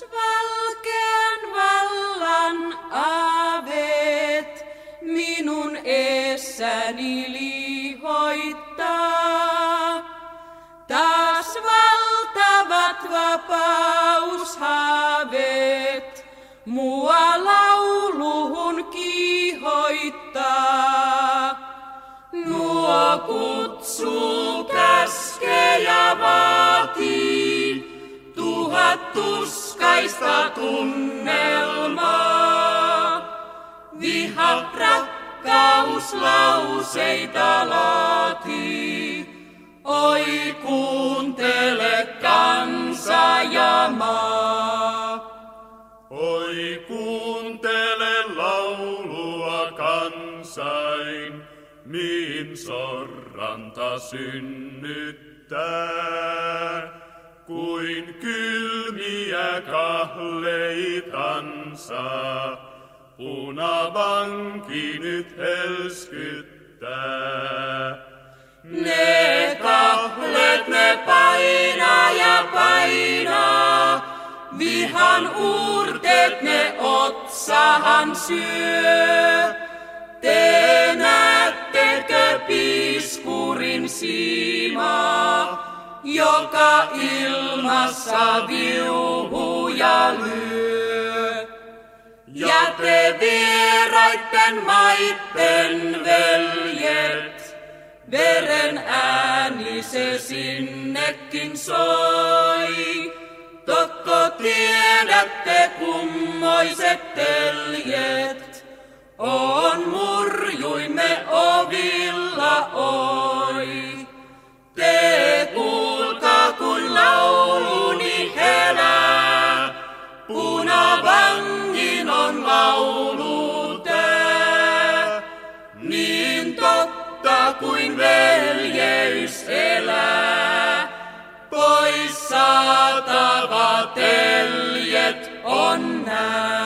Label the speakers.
Speaker 1: Valkean vallan aaveet minun eessäni lihoittaa. Taas valtavat vapaushaaveet mua lauluhun kiihoittaa. Nuo kutsuu tuskaista tunnelmaa. Viha rakkauslauseita laatii, oi kuuntele kansa ja maa.
Speaker 2: Oi kuuntele laulua kansain, mihin sorranta synnyttää. Kuin kylmiä kahleitansa, punavanki nyt helskyttää.
Speaker 1: Ne kahlet ne painaa ja painaa, vihan uurteet ne otsahan syö. Te näettekö piskurin siimaa, joka ilmassa viuhuja lyö? Ja te vieraitten maitten veljet, veren ääni se sinnekin soi. Tokko tiedätte kummoiset teljet, on murjuimme kuin veljeys elää, pois saatava teljet on nää.